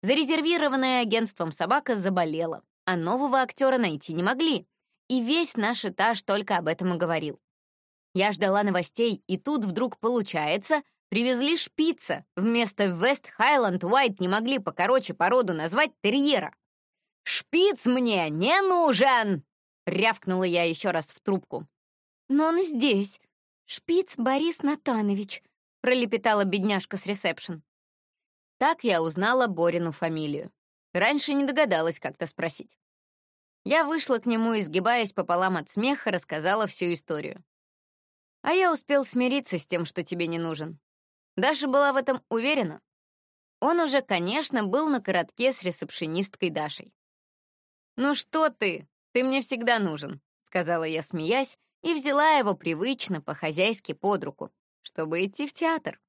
Зарезервированная агентством собака заболела, а нового актера найти не могли, и весь наш этаж только об этом и говорил. Я ждала новостей, и тут вдруг получается, привезли шпица. Вместо West Highland White не могли покороче породу назвать терьера. «Шпиц мне не нужен!» — рявкнула я еще раз в трубку. «Но он здесь. Шпиц Борис Натанович», — пролепетала бедняжка с ресепшн. Так я узнала Борину фамилию. Раньше не догадалась как-то спросить. Я вышла к нему и, сгибаясь пополам от смеха, рассказала всю историю. А я успел смириться с тем, что тебе не нужен. Даша была в этом уверена. Он уже, конечно, был на коротке с ресепшенисткой Дашей. «Ну что ты? Ты мне всегда нужен», — сказала я, смеясь, и взяла его привычно, по-хозяйски под руку, чтобы идти в театр.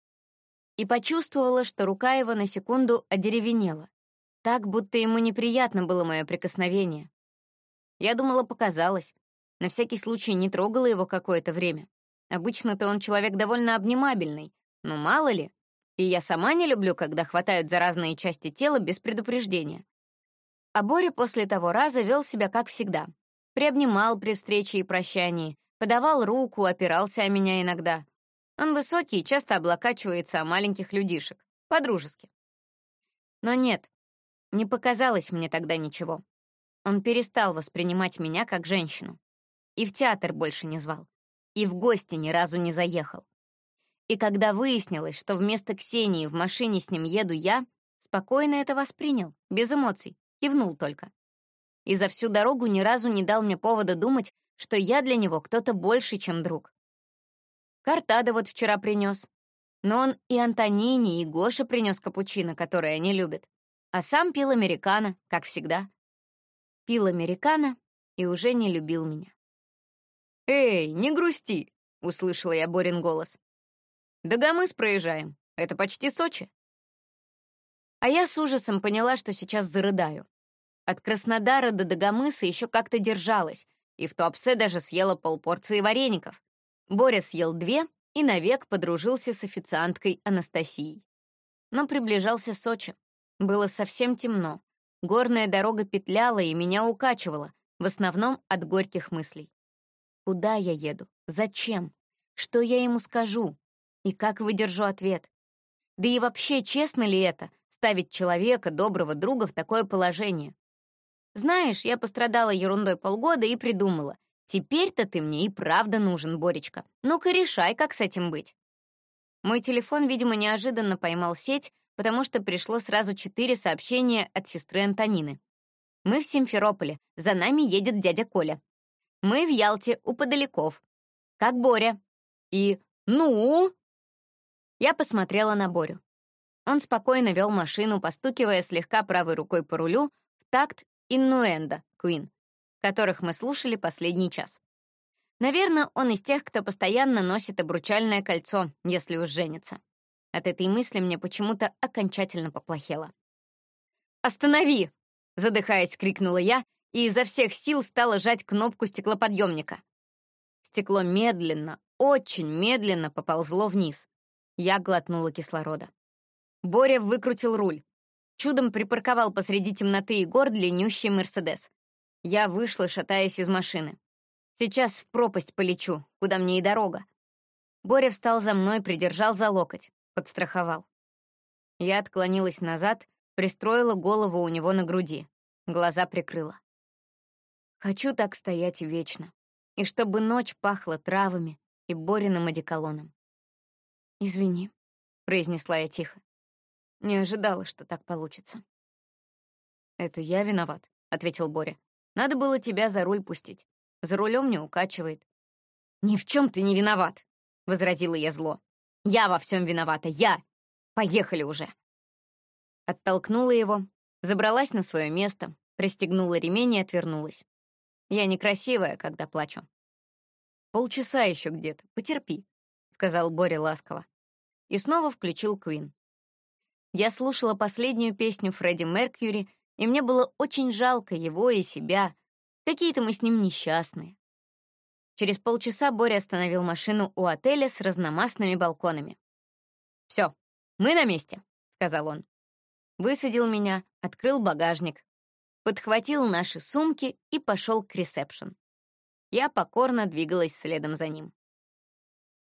И почувствовала, что рука его на секунду одеревенела, так, будто ему неприятно было мое прикосновение. Я думала, показалось. На всякий случай не трогала его какое-то время. Обычно-то он человек довольно обнимабельный, но мало ли. И я сама не люблю, когда хватают за разные части тела без предупреждения. А Боря после того раза вел себя как всегда. Приобнимал при встрече и прощании, подавал руку, опирался о меня иногда. Он высокий и часто облокачивается о маленьких людишек. По-дружески. Но нет, не показалось мне тогда ничего. Он перестал воспринимать меня как женщину. И в театр больше не звал и в гости ни разу не заехал. И когда выяснилось, что вместо Ксении в машине с ним еду я, спокойно это воспринял, без эмоций, кивнул только. И за всю дорогу ни разу не дал мне повода думать, что я для него кто-то больше, чем друг. Картада вот вчера принес. Но он и Антонини, и Гоша принес капучино, который они любят. А сам пил американо, как всегда. Пил американо и уже не любил меня. «Эй, не грусти!» — услышала я Борин голос. «Дагомыс проезжаем. Это почти Сочи». А я с ужасом поняла, что сейчас зарыдаю. От Краснодара до Дагомыса еще как-то держалась, и в Туапсе даже съела полпорции вареников. Боря съел две и навек подружился с официанткой Анастасией. Но приближался Сочи. Было совсем темно. Горная дорога петляла и меня укачивала, в основном от горьких мыслей. Куда я еду? Зачем? Что я ему скажу? И как выдержу ответ? Да и вообще, честно ли это — ставить человека, доброго друга, в такое положение? Знаешь, я пострадала ерундой полгода и придумала. Теперь-то ты мне и правда нужен, Боречка. Ну-ка решай, как с этим быть. Мой телефон, видимо, неожиданно поймал сеть, потому что пришло сразу четыре сообщения от сестры Антонины. Мы в Симферополе, за нами едет дядя Коля. Мы в Ялте, у подаляков. Как Боря. И «Ну?» Я посмотрела на Борю. Он спокойно вел машину, постукивая слегка правой рукой по рулю в такт «Иннуэнда» Куин, которых мы слушали последний час. Наверное, он из тех, кто постоянно носит обручальное кольцо, если уж женится. От этой мысли мне почему-то окончательно поплохело. «Останови!» — задыхаясь, крикнула я и изо всех сил стала жать кнопку стеклоподъемника. Стекло медленно, очень медленно поползло вниз. Я глотнула кислорода. Боря выкрутил руль. Чудом припарковал посреди темноты и гор длиннющий «Мерседес». Я вышла, шатаясь из машины. Сейчас в пропасть полечу, куда мне и дорога. Боря встал за мной, придержал за локоть, подстраховал. Я отклонилась назад, пристроила голову у него на груди, глаза прикрыла. Хочу так стоять вечно и чтобы ночь пахла травами и Бориным одеколоном. «Извини», — произнесла я тихо. Не ожидала, что так получится. «Это я виноват», — ответил Боря. «Надо было тебя за руль пустить. За рулем не укачивает». «Ни в чем ты не виноват», — возразила я зло. «Я во всем виновата, я! Поехали уже!» Оттолкнула его, забралась на свое место, пристегнула ремень и отвернулась. Я некрасивая, когда плачу. Полчаса еще где-то, потерпи, сказал Боря ласково. И снова включил Квин. Я слушала последнюю песню Фредди Меркьюри, и мне было очень жалко его и себя. Какие-то мы с ним несчастные. Через полчаса Боря остановил машину у отеля с разномастными балконами. «Все, мы на месте», — сказал он. Высадил меня, открыл багажник, подхватил наши сумки и пошел к ресепшн. Я покорно двигалась следом за ним.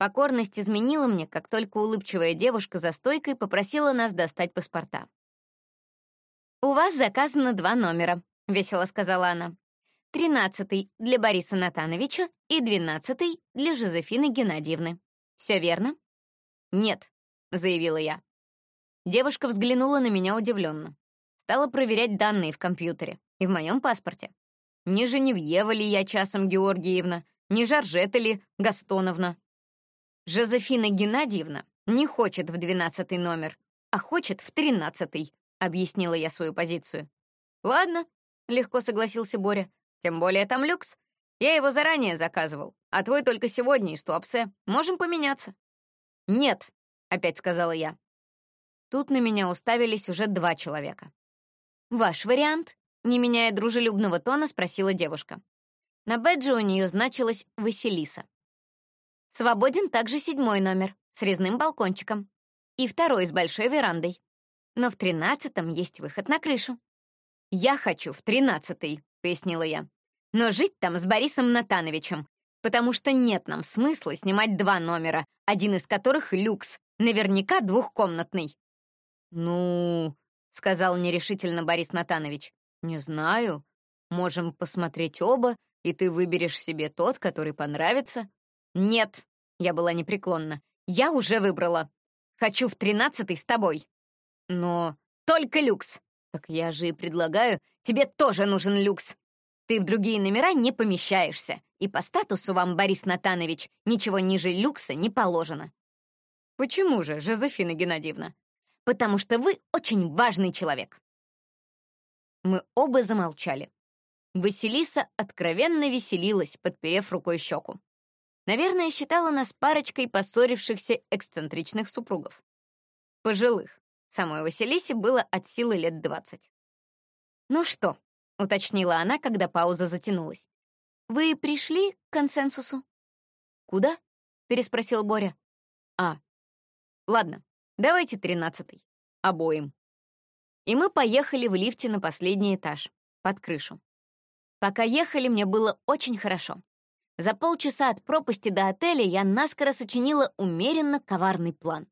Покорность изменила мне, как только улыбчивая девушка за стойкой попросила нас достать паспорта. «У вас заказано два номера», — весело сказала она. «Тринадцатый для Бориса Натановича и двенадцатый для Жозефины Геннадьевны. Все верно?» «Нет», — заявила я. Девушка взглянула на меня удивленно. Стала проверять данные в компьютере и в моем паспорте. Не Женевьева ли я часом Георгиевна, не Жоржета ли Гастоновна. Жозефина Геннадьевна не хочет в двенадцатый номер, а хочет в тринадцатый, объяснила я свою позицию. Ладно, легко согласился Боря. Тем более там люкс. Я его заранее заказывал, а твой только сегодня из Туапсе. Можем поменяться. Нет, опять сказала я. Тут на меня уставились уже два человека. «Ваш вариант?» — не меняя дружелюбного тона, спросила девушка. На бэдже у нее значилось «Василиса». Свободен также седьмой номер с резным балкончиком и второй с большой верандой. Но в тринадцатом есть выход на крышу. «Я хочу в тринадцатый», — пояснила я. «Но жить там с Борисом Натановичем, потому что нет нам смысла снимать два номера, один из которых люкс, наверняка двухкомнатный». «Ну...» — сказал нерешительно Борис Натанович. «Не знаю. Можем посмотреть оба, и ты выберешь себе тот, который понравится». «Нет», — я была непреклонна. «Я уже выбрала. Хочу в тринадцатый с тобой». «Но только люкс». «Так я же и предлагаю, тебе тоже нужен люкс. Ты в другие номера не помещаешься, и по статусу вам, Борис Натанович, ничего ниже люкса не положено». «Почему же, Жозефина Геннадьевна?» потому что вы очень важный человек». Мы оба замолчали. Василиса откровенно веселилась, подперев рукой щеку. Наверное, считала нас парочкой поссорившихся эксцентричных супругов. Пожилых. Самой Василисе было от силы лет двадцать. «Ну что?» — уточнила она, когда пауза затянулась. «Вы пришли к консенсусу?» «Куда?» — переспросил Боря. «А, ладно, Давайте тринадцатый. Обоим. И мы поехали в лифте на последний этаж, под крышу. Пока ехали, мне было очень хорошо. За полчаса от пропасти до отеля я наскоро сочинила умеренно коварный план.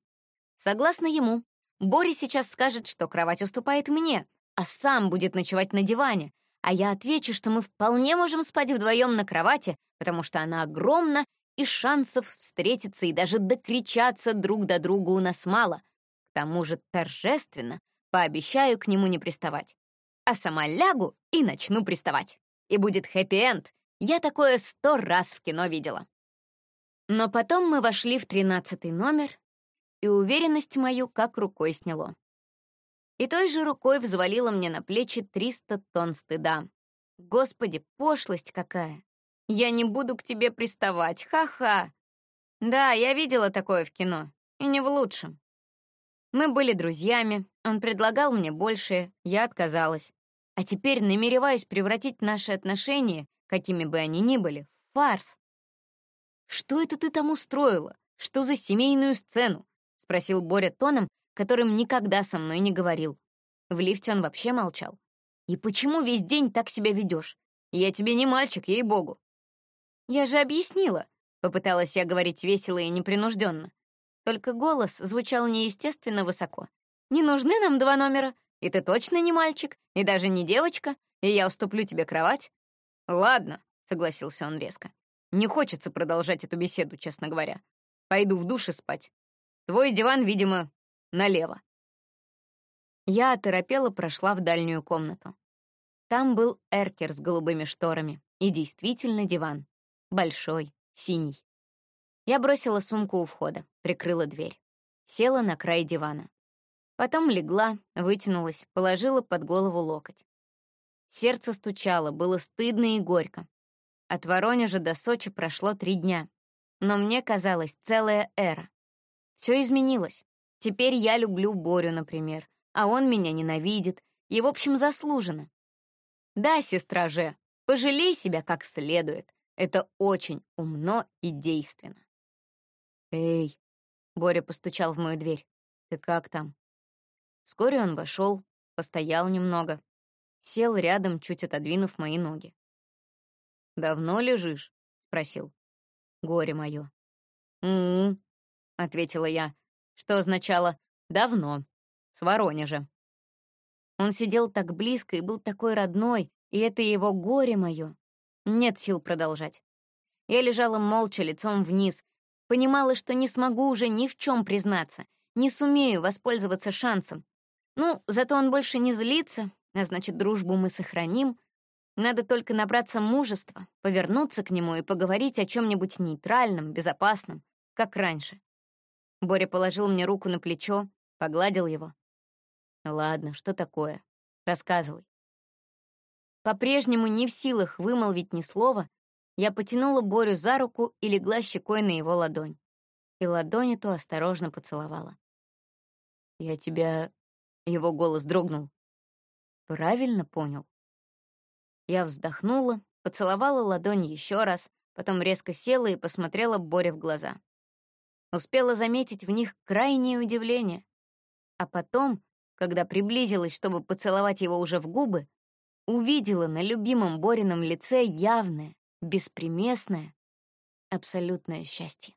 Согласно ему, Бори сейчас скажет, что кровать уступает мне, а сам будет ночевать на диване, а я отвечу, что мы вполне можем спать вдвоем на кровати, потому что она огромна и шансов встретиться и даже докричаться друг до друга у нас мало. К тому же торжественно пообещаю к нему не приставать. а сама лягу и начну приставать. И будет хэппи-энд. Я такое сто раз в кино видела. Но потом мы вошли в тринадцатый номер, и уверенность мою как рукой сняло. И той же рукой взвалила мне на плечи 300 тонн стыда. Господи, пошлость какая! Я не буду к тебе приставать, ха-ха! Да, я видела такое в кино, и не в лучшем. Мы были друзьями, он предлагал мне большее, я отказалась. А теперь намереваюсь превратить наши отношения, какими бы они ни были, фарс. «Что это ты там устроила? Что за семейную сцену?» — спросил Боря тоном, которым никогда со мной не говорил. В лифте он вообще молчал. «И почему весь день так себя ведешь? Я тебе не мальчик, ей-богу». «Я же объяснила», — попыталась я говорить весело и непринужденно. Только голос звучал неестественно высоко. «Не нужны нам два номера, и ты точно не мальчик, и даже не девочка, и я уступлю тебе кровать». «Ладно», — согласился он резко. «Не хочется продолжать эту беседу, честно говоря. Пойду в душ и спать. Твой диван, видимо, налево». Я оторопела прошла в дальнюю комнату. Там был эркер с голубыми шторами и действительно диван. Большой, синий. Я бросила сумку у входа, прикрыла дверь. Села на край дивана. Потом легла, вытянулась, положила под голову локоть. Сердце стучало, было стыдно и горько. От Воронежа до Сочи прошло три дня. Но мне казалось, целая эра. Все изменилось. Теперь я люблю Борю, например, а он меня ненавидит, и, в общем, заслуженно. Да, сестра же, пожалей себя как следует. Это очень умно и действенно. «Эй!» — Боря постучал в мою дверь. «Ты как там?» Вскоре он вошел, постоял немного, сел рядом, чуть отодвинув мои ноги. «Давно лежишь?» — спросил. «Горе мое». «М-м-м», ответила я, что означало «давно, с Воронежа». Он сидел так близко и был такой родной, и это его горе мое. Нет сил продолжать. Я лежала молча, лицом вниз, понимала, что не смогу уже ни в чем признаться, не сумею воспользоваться шансом. Ну, зато он больше не злится, а значит, дружбу мы сохраним. Надо только набраться мужества, повернуться к нему и поговорить о чем-нибудь нейтральном, безопасном, как раньше. Боря положил мне руку на плечо, погладил его. «Ладно, что такое? Рассказывай». По-прежнему не в силах вымолвить ни слова, я потянула Борю за руку и легла щекой на его ладонь. И ладонь эту осторожно поцеловала. «Я тебя...» — его голос дрогнул. «Правильно понял?» Я вздохнула, поцеловала ладонь еще раз, потом резко села и посмотрела Боре в глаза. Успела заметить в них крайнее удивление. А потом, когда приблизилась, чтобы поцеловать его уже в губы, увидела на любимом Борином лице явное, беспримесное, абсолютное счастье.